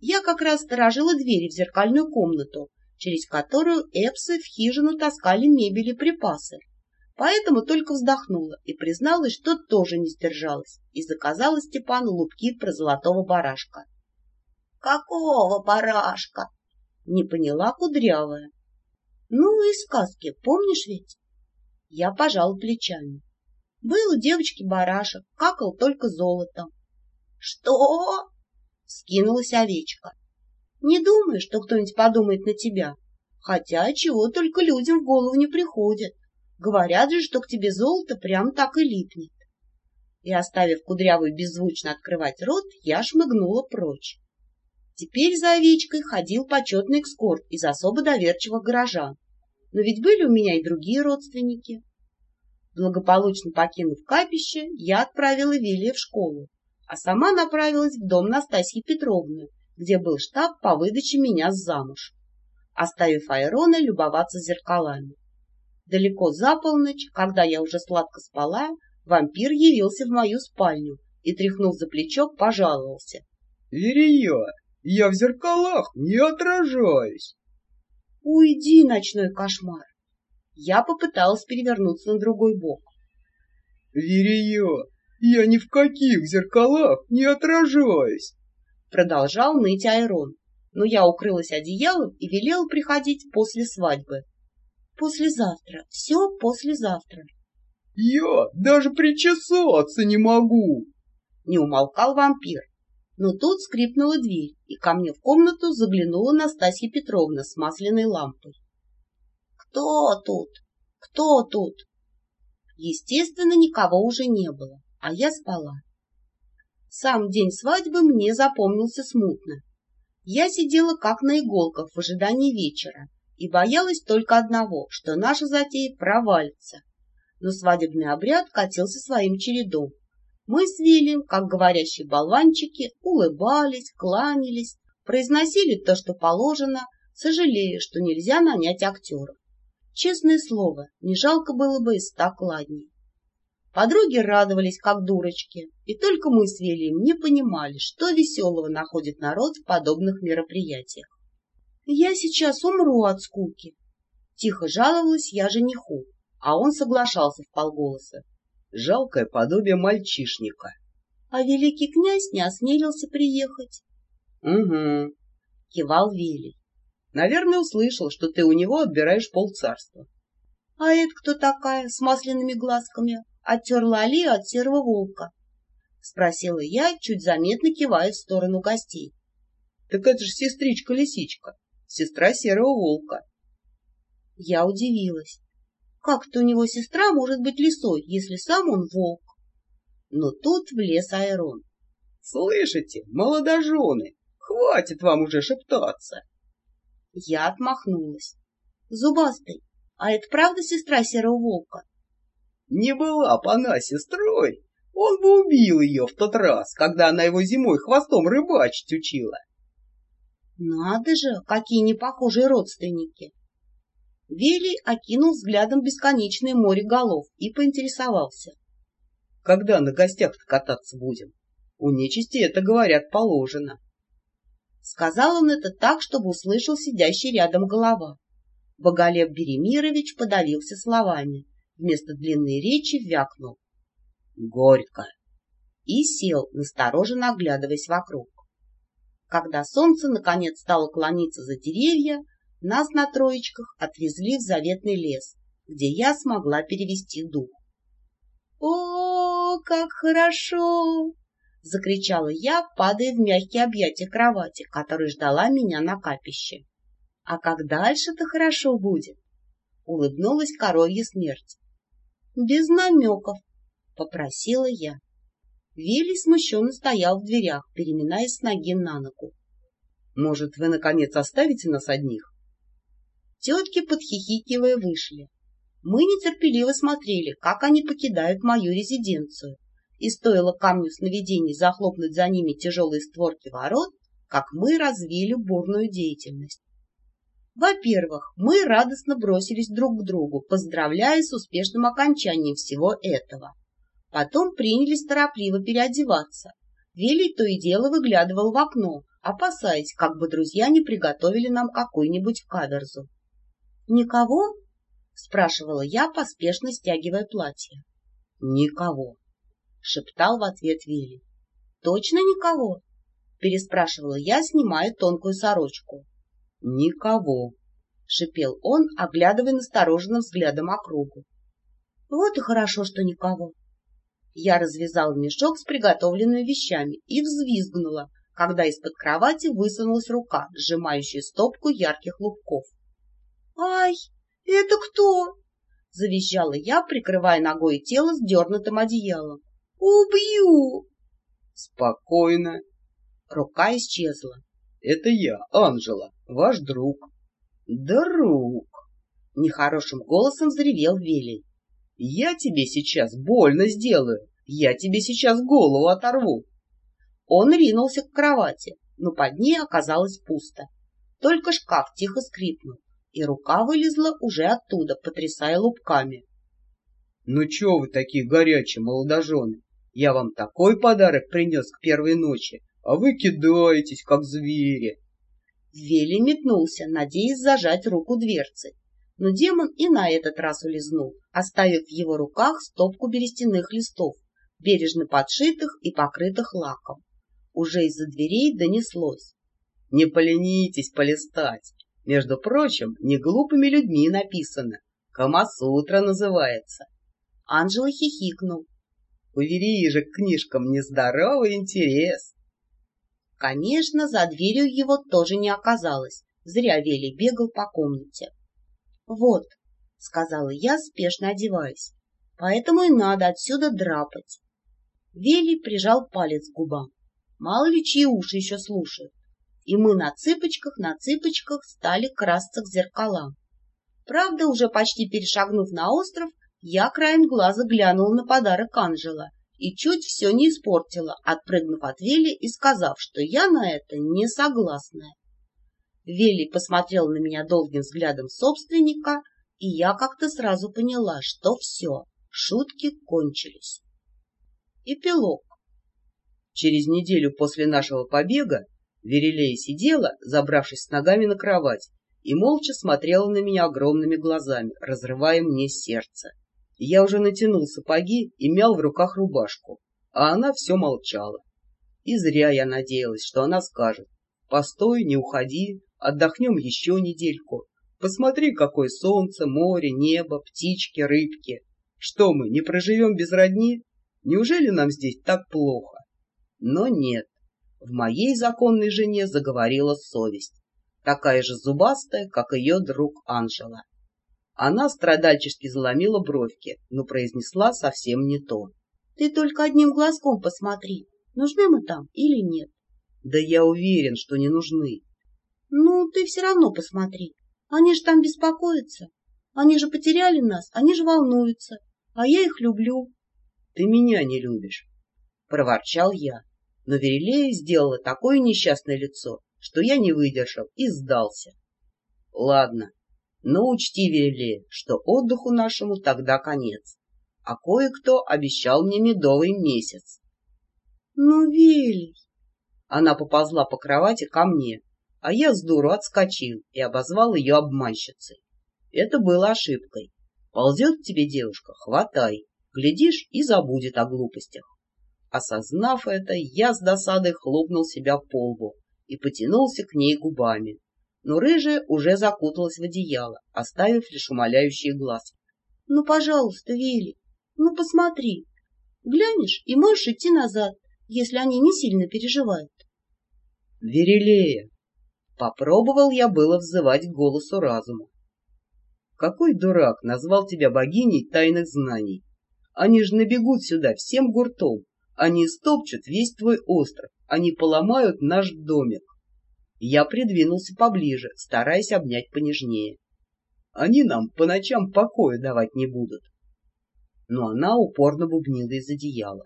Я как раз сторожила двери в зеркальную комнату, через которую эпсы в хижину таскали мебель и припасы. Поэтому только вздохнула и призналась, что тоже не сдержалась, и заказала Степану лупки про золотого барашка. — Какого барашка? — не поняла кудрявая. — Ну, из сказки, помнишь ведь? Я пожала плечами. Был у девочки барашек, какал только золотом. — Что? — скинулась овечка. — Не думай, что кто-нибудь подумает на тебя, хотя чего только людям в голову не приходит. Говорят же, что к тебе золото прям так и липнет. И, оставив кудрявую беззвучно открывать рот, я шмыгнула прочь. Теперь за овечкой ходил почетный экскорт из особо доверчивых горожан. Но ведь были у меня и другие родственники. Благополучно покинув капище, я отправила Вилия в школу, а сама направилась в дом Настасьи Петровны, где был штаб по выдаче меня замуж, оставив Айрона любоваться зеркалами. Далеко за полночь, когда я уже сладко спала, вампир явился в мою спальню и, тряхнув за плечо, пожаловался. — Ирия, я в зеркалах не отражаюсь. Уйди, ночной кошмар. Я попыталась перевернуться на другой бок. Верия, я ни в каких зеркалах не отражаюсь. Продолжал ныть Айрон, но я укрылась одеялом и велела приходить после свадьбы. Послезавтра, все послезавтра. Я даже причесаться не могу. Не умолкал вампир. Но тут скрипнула дверь, и ко мне в комнату заглянула Настасья Петровна с масляной лампой. «Кто тут? Кто тут?» Естественно, никого уже не было, а я спала. Сам день свадьбы мне запомнился смутно. Я сидела как на иголках в ожидании вечера и боялась только одного, что наша затея провалится. Но свадебный обряд катился своим чередом, мы с Вилем, как говорящие болванчики, улыбались, кланялись, произносили то, что положено, сожалея, что нельзя нанять актеров. Честное слово, не жалко было бы и ста кладней. Подруги радовались, как дурочки, и только мы с Вилем не понимали, что веселого находит народ в подобных мероприятиях. «Я сейчас умру от скуки», — тихо жаловалась я жениху, а он соглашался в полголоса жалкое подобие мальчишника. А великий князь не осмелился приехать. — Угу, — кивал Вилли. — Наверное, услышал, что ты у него отбираешь полцарства. — А это кто такая с масляными глазками? Оттерла Али от серого волка? — спросила я, чуть заметно кивая в сторону гостей. — Так это же сестричка-лисичка, сестра серого волка. Я удивилась. Как-то у него сестра может быть лисой, если сам он волк. Но тут влез Айрон. — Слышите, молодожены, хватит вам уже шептаться. Я отмахнулась. — Зубастый, а это правда сестра серого волка? — Не была б она сестрой, он бы убил ее в тот раз, когда она его зимой хвостом рыбачить учила. — Надо же, какие непохожие родственники! Вилли окинул взглядом бесконечное море голов и поинтересовался. — Когда на гостях-то кататься будем? У нечисти это, говорят, положено. Сказал он это так, чтобы услышал сидящий рядом голова. Боголев Беремирович подавился словами. Вместо длинной речи вякнул. Горько. И сел, настороженно оглядываясь вокруг. Когда солнце наконец стало клониться за деревья, нас на троечках отвезли в заветный лес, где я смогла перевести дух. «О, как хорошо!» — закричала я, падая в мягкие объятия кровати, которая ждала меня на капище. «А как дальше-то хорошо будет?» — улыбнулась коровья смерть. «Без намеков», — попросила я. Вилли смущенно стоял в дверях, переминаясь с ноги на ногу. «Может, вы, наконец, оставите нас одних?» Тетки, подхихикивая, вышли. Мы нетерпеливо смотрели, как они покидают мою резиденцию, и стоило камню сновидений захлопнуть за ними тяжелые створки ворот, как мы развили бурную деятельность. Во-первых, мы радостно бросились друг к другу, поздравляя с успешным окончанием всего этого. Потом принялись торопливо переодеваться. Вилли то и дело выглядывал в окно, опасаясь, как бы друзья не приготовили нам какую-нибудь каверзу. «Никого?» — спрашивала я, поспешно стягивая платье. «Никого», — шептал в ответ Вилли. «Точно никого?» — переспрашивала я, снимая тонкую сорочку. «Никого», — шипел он, оглядывая настороженным взглядом округу. «Вот и хорошо, что никого». Я развязала мешок с приготовленными вещами и взвизгнула, когда из-под кровати высунулась рука, сжимающая стопку ярких лубков. «Ай, это кто?» — завизжала я, прикрывая ногой тело с дернутым одеялом. «Убью!» «Спокойно!» Рука исчезла. «Это я, Анжела, ваш друг». «Друг!» — нехорошим голосом заревел Вилли. «Я тебе сейчас больно сделаю, я тебе сейчас голову оторву». Он ринулся к кровати, но под ней оказалось пусто. Только шкаф тихо скрипнул, и рука вылезла уже оттуда, потрясая лупками. — Ну чё вы такие горячие, молодожены? Я вам такой подарок принес к первой ночи, а вы кидаетесь, как звери. Вели метнулся, надеясь зажать руку дверцы, но демон и на этот раз улизнул, оставив в его руках стопку берестяных листов, бережно подшитых и покрытых лаком. Уже из-за дверей донеслось. — Не поленитесь полистать. Между прочим, не глупыми людьми написано. Камасутра называется. Анжела хихикнул. Увери же к книжкам нездоровый интерес. Конечно, за дверью его тоже не оказалось. Зря Вели бегал по комнате. «Вот», — сказала я, спешно одеваясь, — «поэтому и надо отсюда драпать». Вели прижал палец к губам. Мало ли чьи уши еще слушают и мы на цыпочках, на цыпочках стали красться к зеркалам. Правда, уже почти перешагнув на остров, я краем глаза глянула на подарок Анжела и чуть все не испортила, отпрыгнув от Вели и сказав, что я на это не согласна. Вели посмотрел на меня долгим взглядом собственника, и я как-то сразу поняла, что все, шутки кончились. Эпилог. Через неделю после нашего побега Верилея сидела, забравшись с ногами на кровать, и молча смотрела на меня огромными глазами, разрывая мне сердце. Я уже натянул сапоги и мял в руках рубашку, а она все молчала. И зря я надеялась, что она скажет, «Постой, не уходи, отдохнем еще недельку. Посмотри, какое солнце, море, небо, птички, рыбки. Что мы, не проживем без родни? Неужели нам здесь так плохо?» Но нет. В моей законной жене заговорила совесть, такая же зубастая, как ее друг Анжела. Она страдальчески заломила бровки, но произнесла совсем не то. — Ты только одним глазком посмотри, нужны мы там или нет. — Да я уверен, что не нужны. — Ну, ты все равно посмотри. Они же там беспокоятся. Они же потеряли нас, они же волнуются. А я их люблю. — Ты меня не любишь, — проворчал я но Верилея сделала такое несчастное лицо, что я не выдержал и сдался. Ладно, но учти, Верилея, что отдыху нашему тогда конец, а кое-кто обещал мне медовый месяц. Ну, Велий! Она поползла по кровати ко мне, а я с дуру отскочил и обозвал ее обманщицей. Это было ошибкой. Ползет к тебе девушка, хватай, глядишь и забудет о глупостях. Осознав это, я с досадой хлопнул себя по лбу и потянулся к ней губами. Но рыжая уже закуталась в одеяло, оставив лишь умоляющие глазки. — Ну, пожалуйста, Вели, ну посмотри. Глянешь и можешь идти назад, если они не сильно переживают. — Верелея! Попробовал я было взывать к голосу разума. Какой дурак назвал тебя богиней тайных знаний? Они же набегут сюда всем гуртом, они стопчут весь твой остров, они поломают наш домик. Я придвинулся поближе, стараясь обнять понежнее. Они нам по ночам покоя давать не будут. Но она упорно бубнила из одеяла.